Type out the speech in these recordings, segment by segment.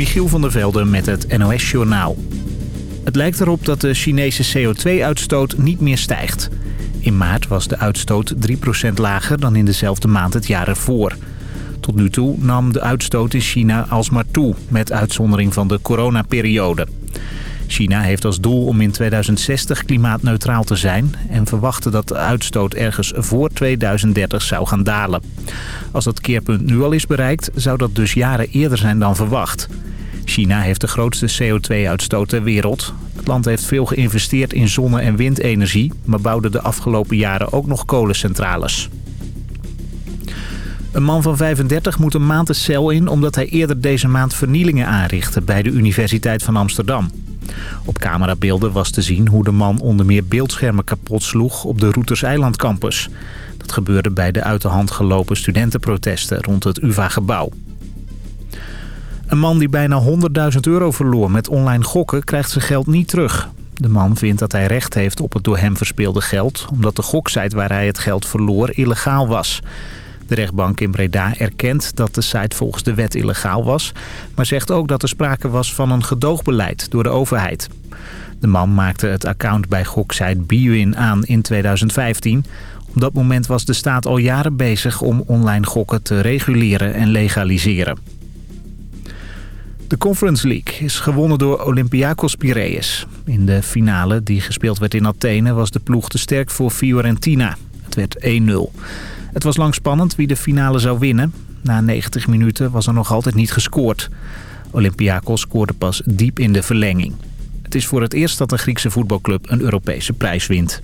Michiel van der Velde met het NOS-journaal. Het lijkt erop dat de Chinese CO2-uitstoot niet meer stijgt. In maart was de uitstoot 3% lager dan in dezelfde maand het jaar ervoor. Tot nu toe nam de uitstoot in China alsmaar toe, met uitzondering van de coronaperiode. China heeft als doel om in 2060 klimaatneutraal te zijn... en verwachtte dat de uitstoot ergens voor 2030 zou gaan dalen. Als dat keerpunt nu al is bereikt, zou dat dus jaren eerder zijn dan verwacht. China heeft de grootste CO2-uitstoot ter wereld. Het land heeft veel geïnvesteerd in zonne- en windenergie... maar bouwde de afgelopen jaren ook nog kolencentrales. Een man van 35 moet een maand de cel in... omdat hij eerder deze maand vernielingen aanrichtte bij de Universiteit van Amsterdam. Op camerabeelden was te zien hoe de man onder meer beeldschermen kapot sloeg op de Routers Eiland campus. Dat gebeurde bij de uit de hand gelopen studentenprotesten rond het UvA-gebouw. Een man die bijna 100.000 euro verloor met online gokken krijgt zijn geld niet terug. De man vindt dat hij recht heeft op het door hem verspeelde geld... omdat de goksite waar hij het geld verloor illegaal was. De rechtbank in Breda erkent dat de site volgens de wet illegaal was... maar zegt ook dat er sprake was van een gedoogbeleid door de overheid. De man maakte het account bij goksite Biwin aan in 2015. Op dat moment was de staat al jaren bezig om online gokken te reguleren en legaliseren. De Conference League is gewonnen door Olympiakos Piraeus. In de finale die gespeeld werd in Athene was de ploeg te sterk voor Fiorentina. Het werd 1-0. Het was lang spannend wie de finale zou winnen. Na 90 minuten was er nog altijd niet gescoord. Olympiakos scoorde pas diep in de verlenging. Het is voor het eerst dat een Griekse voetbalclub een Europese prijs wint.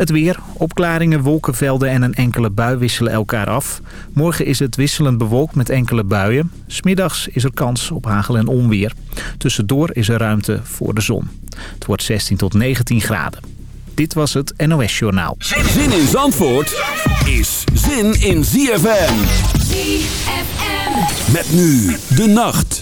Het weer, opklaringen, wolkenvelden en een enkele bui wisselen elkaar af. Morgen is het wisselend bewolkt met enkele buien. Smiddags is er kans op hagel en onweer. Tussendoor is er ruimte voor de zon. Het wordt 16 tot 19 graden. Dit was het NOS Journaal. Zin in Zandvoort is zin in ZFM. ZFM. Met nu de nacht.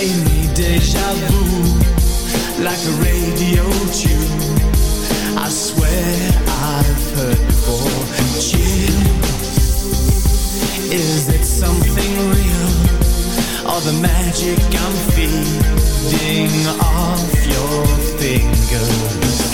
rainy deja vu, like a radio tune. I swear I've heard before. Chill, is it something real? Or the magic I'm feeding off your fingers?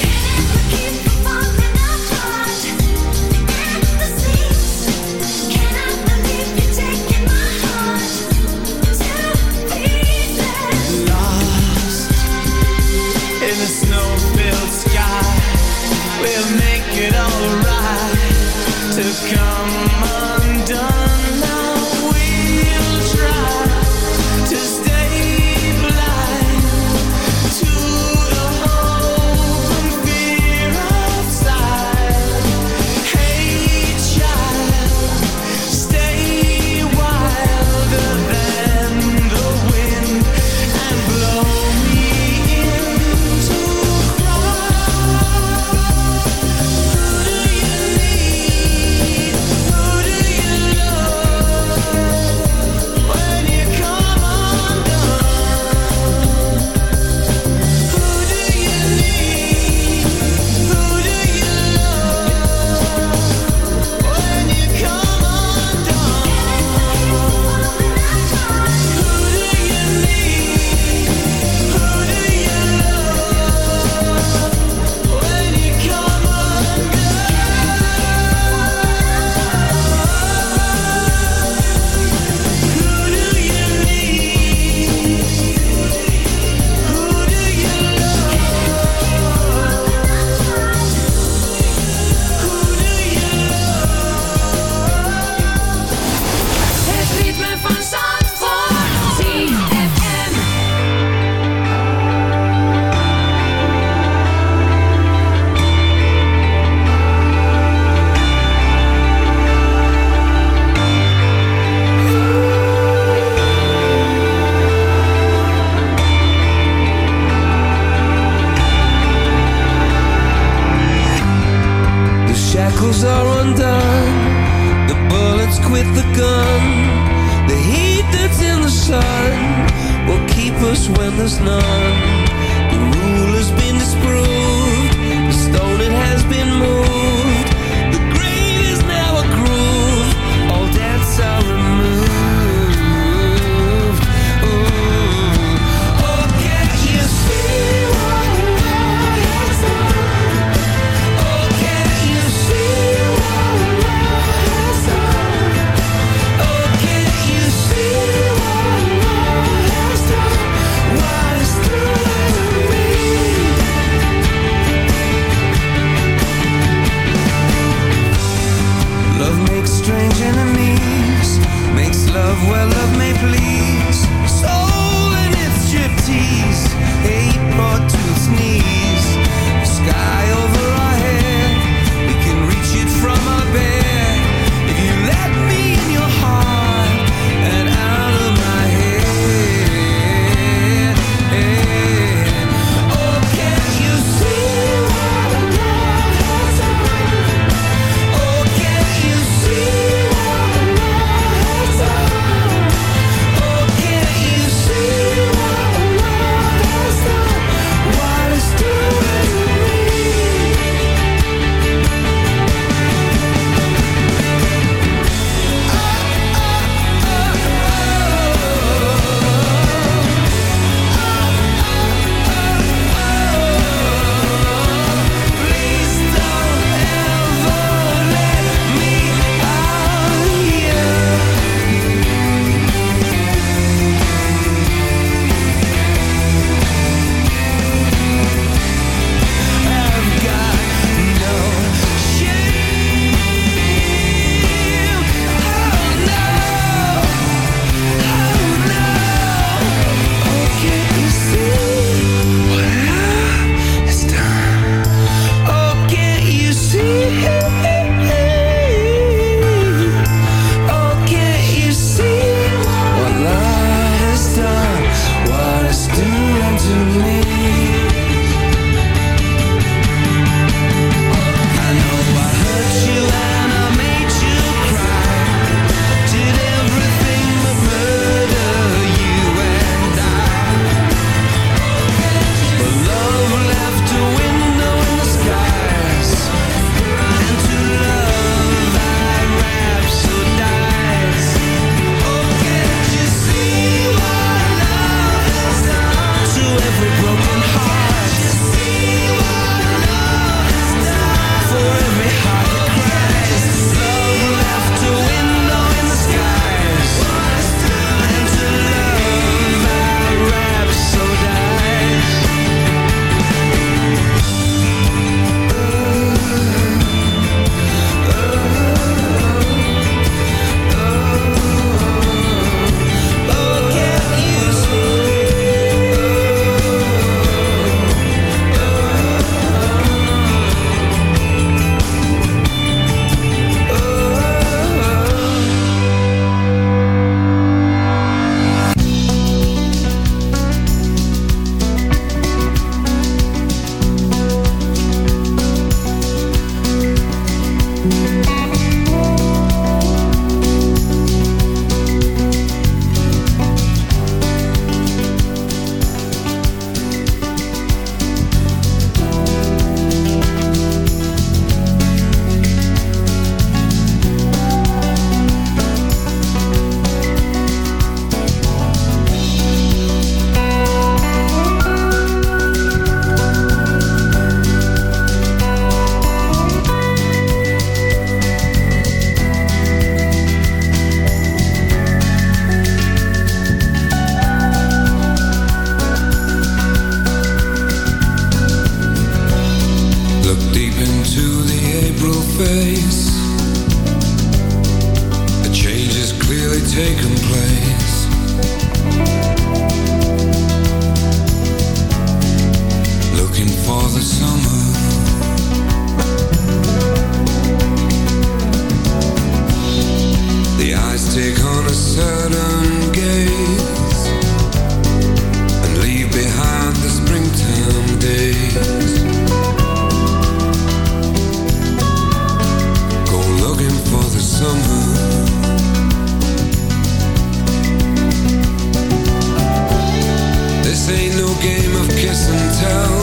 Game of kiss and tell.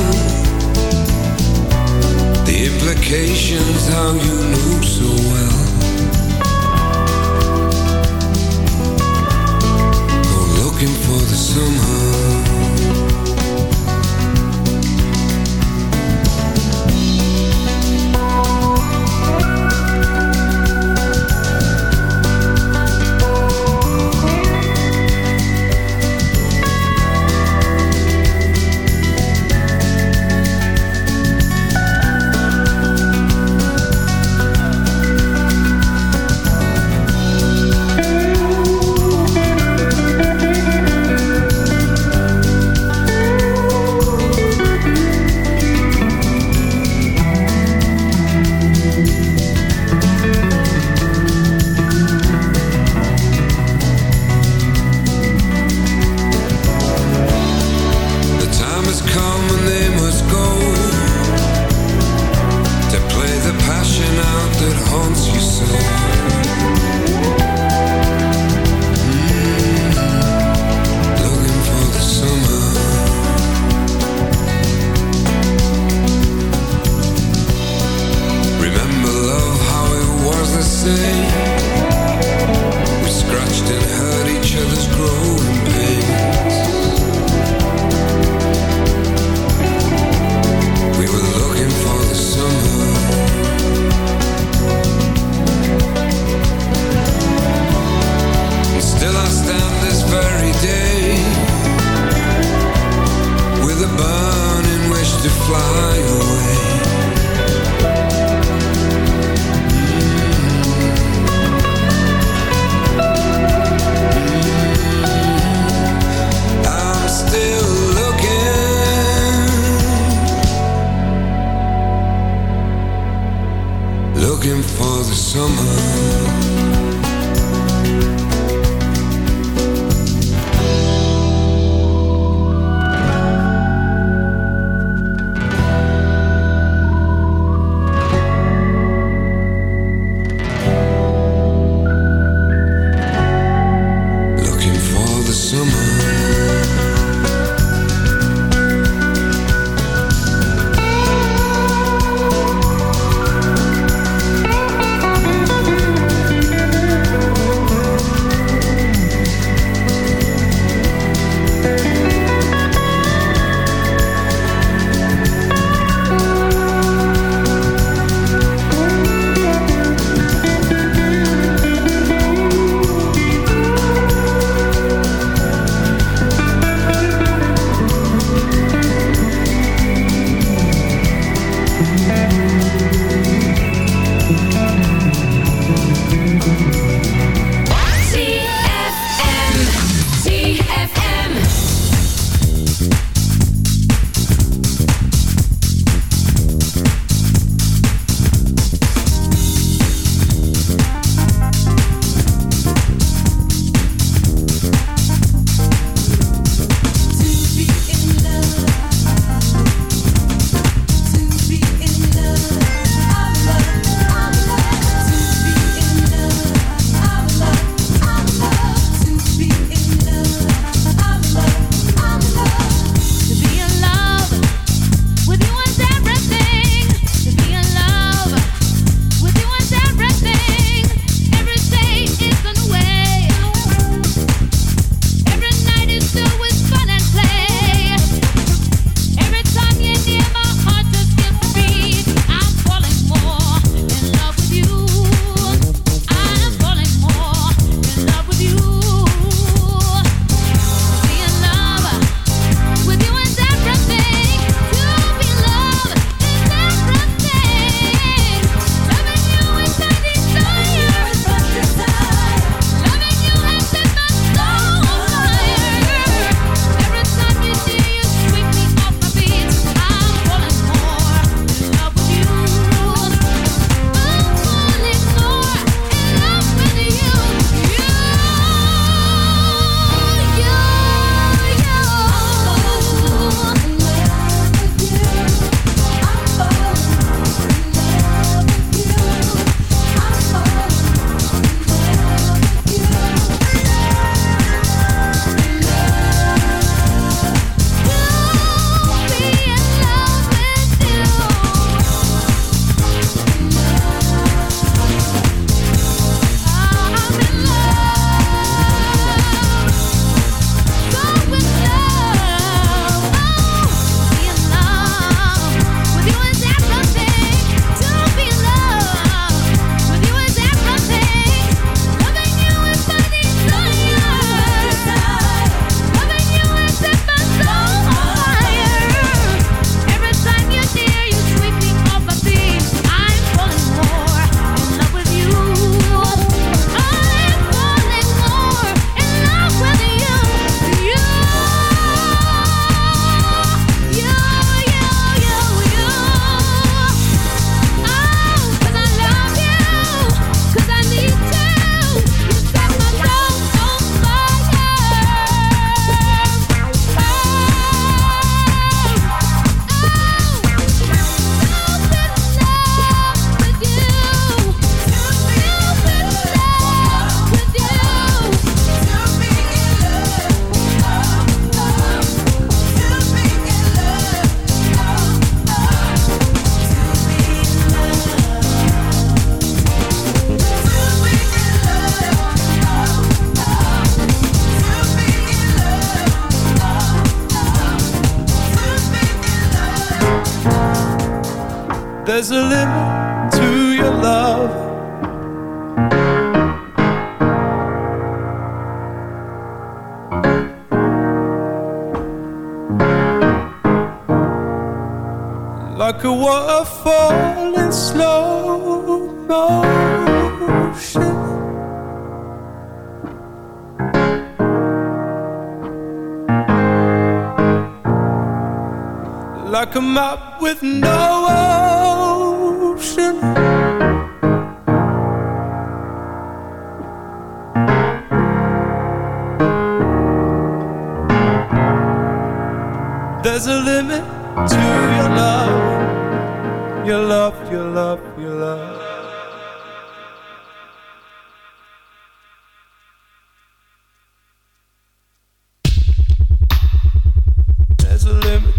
The implications, how you knew so well. Go looking for the summer.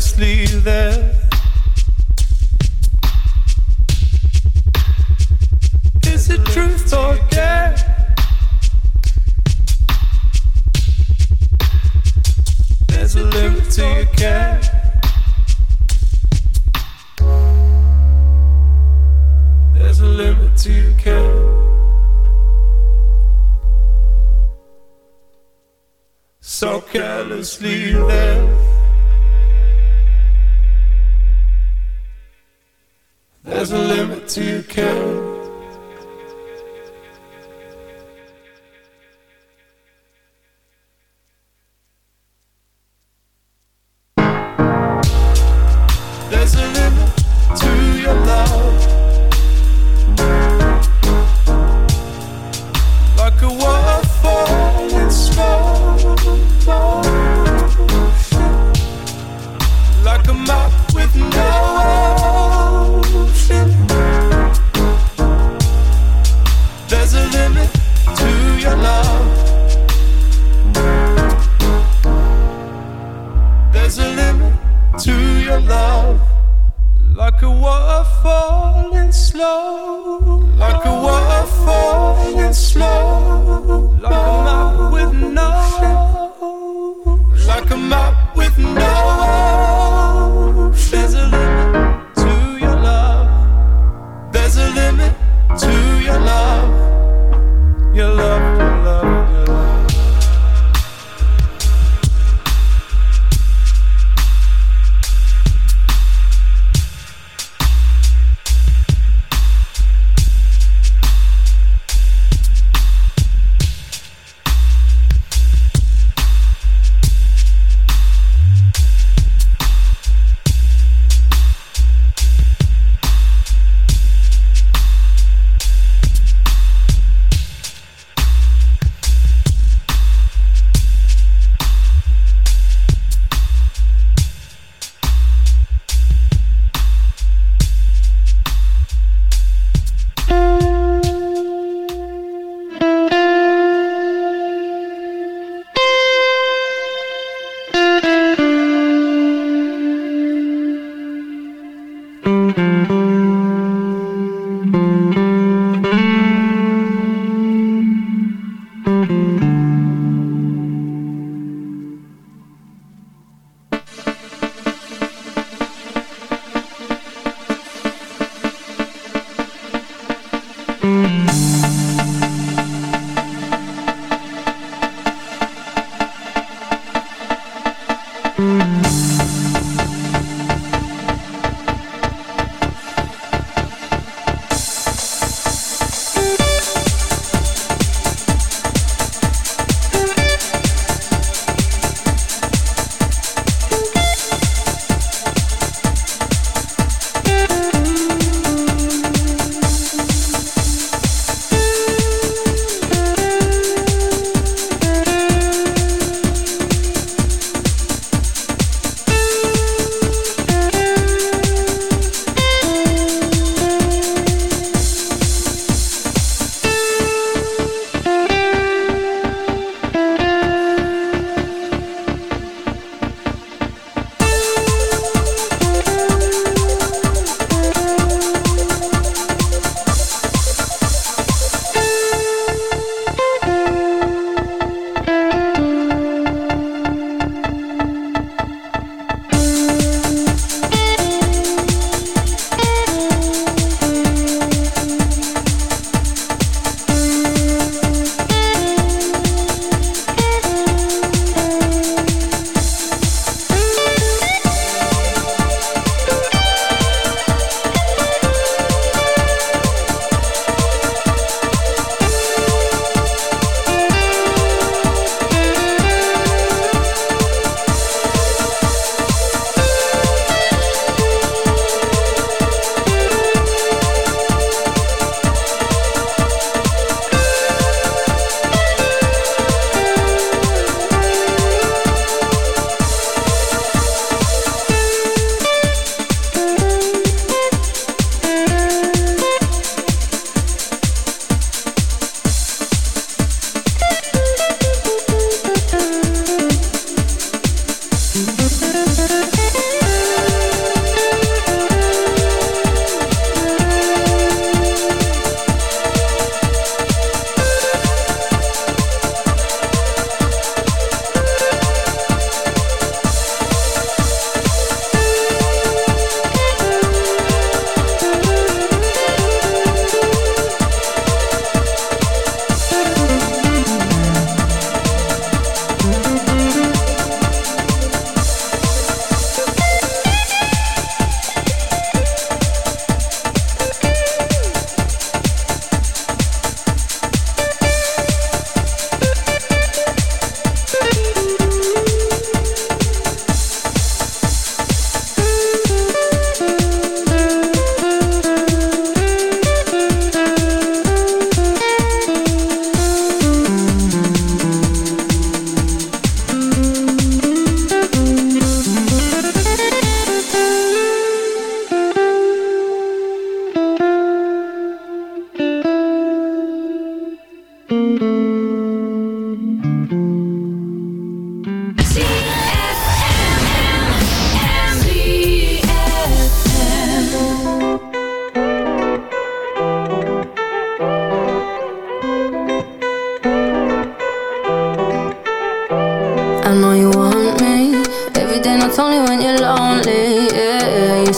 Carelessly there. Is it truth or dare? There's a limit to your care. There's a limit to your care. So carelessly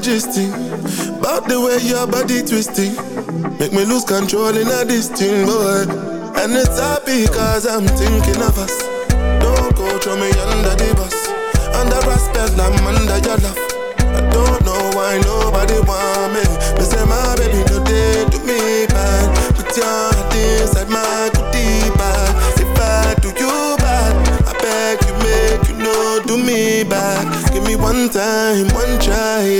majesty. About the way your body twisting. Make me lose control in a this boy And it's happy cause I'm thinking of us. Don't go throw me under the bus. Under respect, I'm under your love. I don't know why nobody want me. Me say my baby no they do me bad. Put your heart inside my goodie bag If I do you bad I beg you make you know do me back Give me one time, one try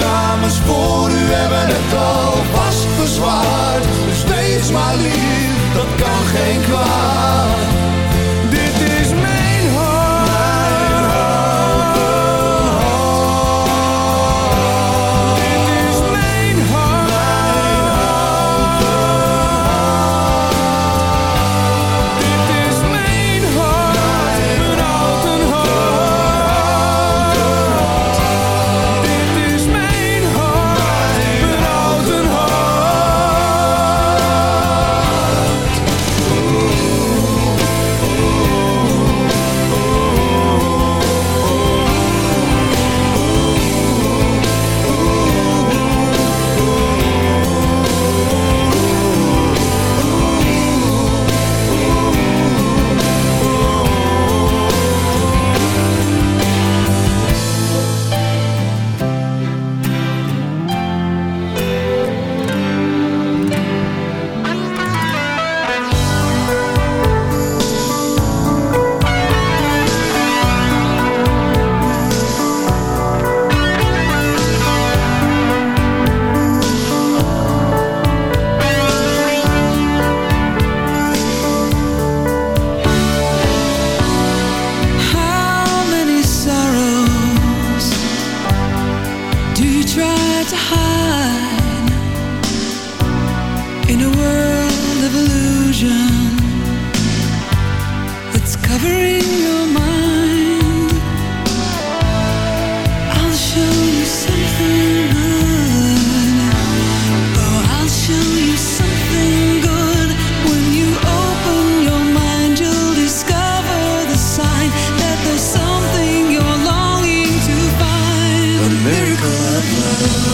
dames voor u hebben het al vast verzwaard. Dus maar lief, dat kan geen kwaad. Thank you.